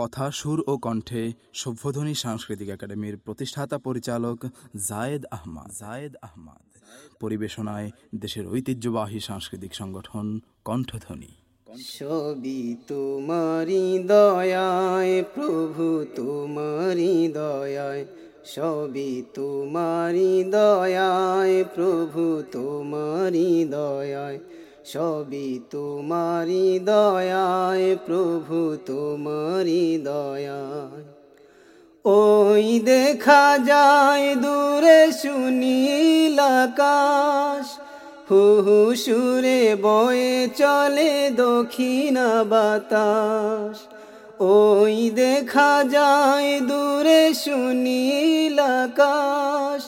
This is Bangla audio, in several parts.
কথা সুর ও কণ্ঠে সভ্যধ্বনি সাংস্কৃতিক একাডেমির প্রতিষ্ঠাতা পরিচালক জায়েদ আহমাদ। জায়েদ আহমাদ। পরিবেশনায় দেশের ঐতিহ্যবাহী সাংস্কৃতিক সংগঠন কণ্ঠধ্বনি। সবই তোমারি দয়ায়, প্রভু তোমারি দয়ায় সবই তোমারি দয়ায়, প্রভু তোমারি দয়ায়। সবই তোমারি দয়ায়, প্রভু তোমারি দয়ায়। ওই দেখা যায় দূরে সুনীল আকাশ হু সুরে বয়ে চলে দক্ষিণ বাতাস। ওই দেখা যায় দূরে সুনীল আকাশ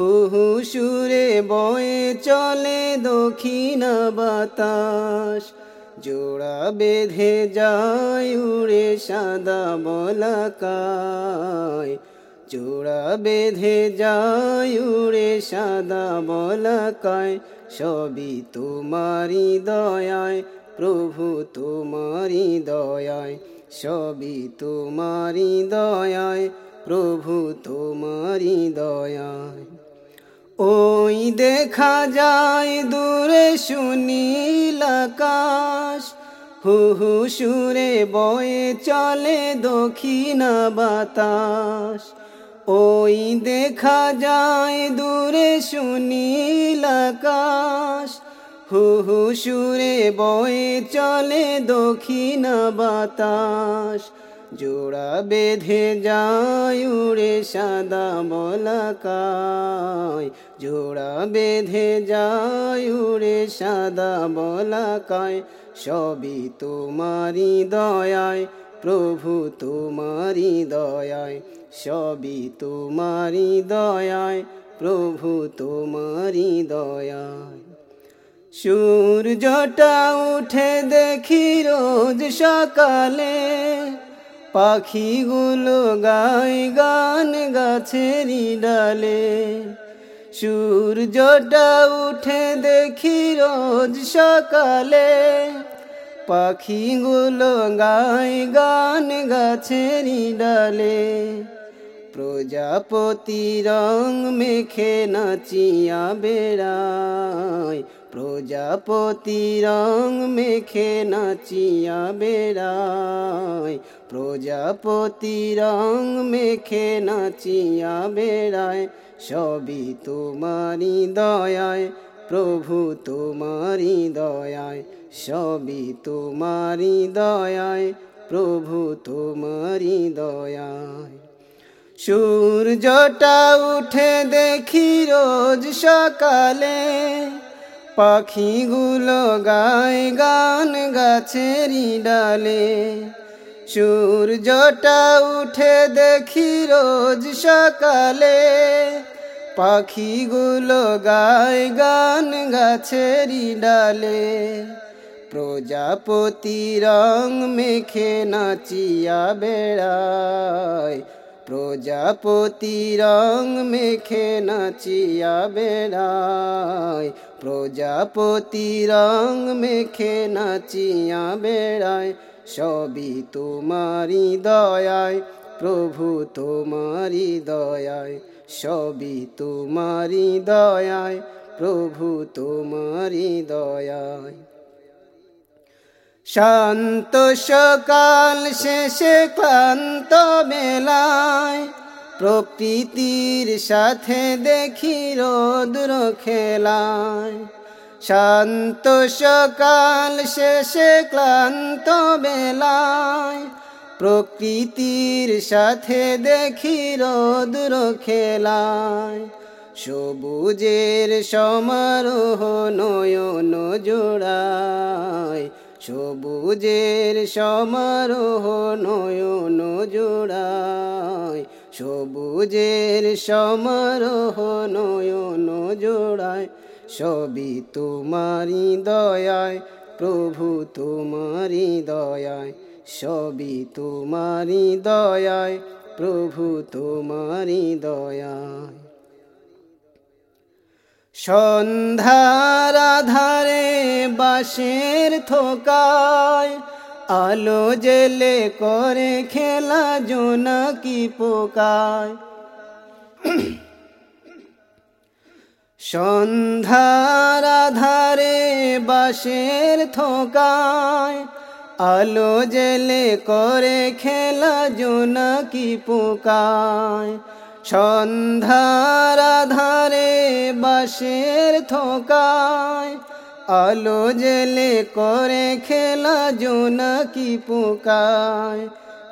হু হু সুরে বয়ে চলে দক্ষিণ বাতাস। জোড়া বেঁধে যায় উড়ে সাদা বলাকায়। জোড়া বেঁধে যায় উড়ে সাদা বলাকায়। সবই তোমারি দয়ায়, প্রভু তোমারি দয়ায়। সবই তোমারি দয়ায়, প্রভু তোমারি দয়ায়। ওই দেখা যায় দূরে সুনীল আকাশ। হু হু সুরে বয়ে চলে দক্ষিণ বাতাস। ওই দেখা যায় দূরে সুনীল আকাশ। হু হু সুরে বয়ে চলে দক্ষিণ বাতাস। জোড়া বেঁধে যায় উড়ে সাদা বলাকায়। জোড়া বেঁধে যায় উড়ে সাদা বলাকায়। সবই তোমারি দয়ায়, প্রভু তোমারি দয়ায়। সবই তোমারি দয়ায়, প্রভু তোমারি দয়ায়। সূর্যটা উঠে দেখি রোজ সকালে। পাখিগুলো গায় গান গাছেরই ডালে। সূর্যটা উঠে দেখি রোজ সকালে। পাখিগুলো গায় গান গাছেরই ডালে। প্রজাপতি রং মেখে নাচিয়া বেড়ায়। প্রজাপতি রং মেখে নাচিয়া বেড়ায়। প্রজাপতি রং মেখে নাচিয়া বেড়ায়, সবই তোমারি দয়ায়, প্রভু তোমারি দয়ায়, সবই তোমারি দয়ায়, প্রভু তোমারি দয়ায়। সূর্যটা উঠে দেখি রোজ সকালে, পাখিগুলো গায় গান গাছেরই ডালে সূর্যটা উঠে দেখি রোজ সকালে। পাখিগুলো গায় গান গাছেরই ডালে। প্রজাপতি রং মেখে নাচিয়া বেড়ায়। প্রজাপতি রং মেখে নাচিয়া বেড়ায়। প্রজাপতি রং মেখে নাচিয়া বেড়ায়। সবই তোমারি দয়ায়, প্রভু তোমারি দয়ায়। সবই তোমারি দয়ায়, প্রভু তোমারি দয়ায়। শান্ত সকাল শেষে ক্লান্ত মেলায়, প্রকৃতির সাথে দেখি রোদ্র খেলায়। শান্ত সকাল শেষে ক্লান্ত বেলায় প্রকৃতির সাথে দেখি রোদ্র খেলায় সবুজের সমারোহ নয়ন জোড়ায়। সবুজের সমারোহ নয়ন জোড়ায়। সবুজের সমারোহ নয়ন জোড়ায়। সবই তোমারি দয়ায়, প্রভু তোমারি দয়ায়। সবই তোমারি দয়ায়, প্রভু তোমারি দয়ায়। সন্ধ্যার আধারে বাঁশের থোকায়, আলো জেলে করে খেলা জোনাকি পোকায়। সন্ধ্যার আধারে বাঁশের থোকায় আলো জেলে করে খেলা জোনাকি পোকায়। সন্ধ্যার আধারে বাঁশের থোকায় আলো জেলে করে খেলা জোনাকি পোকায়।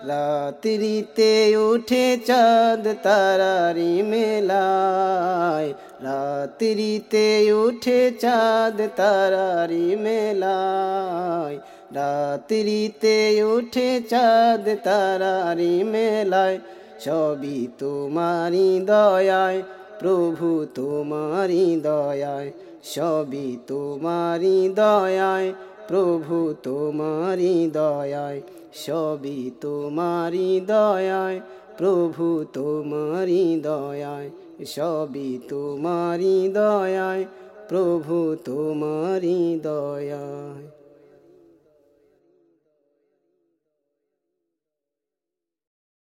রাত্রিতে উঠে চাঁদ তারারি মেলায়। রাত্রিতে উঠে চাঁদ তারারি মেলায়। রাত্রিতে উঠে চাঁদ তারারি মেলায়। সবই তোমারি দয়ায়, প্রভু তোমারি দয়ায়। সবই তোমারি দয়ায় প্রভু তোমারি দয়ায়, সবই তোমারি দয়ায়, প্রভু তোমারি দয়ায়, সবই তোমারি দয়ায়, প্রভু তোমারি দয়ায়।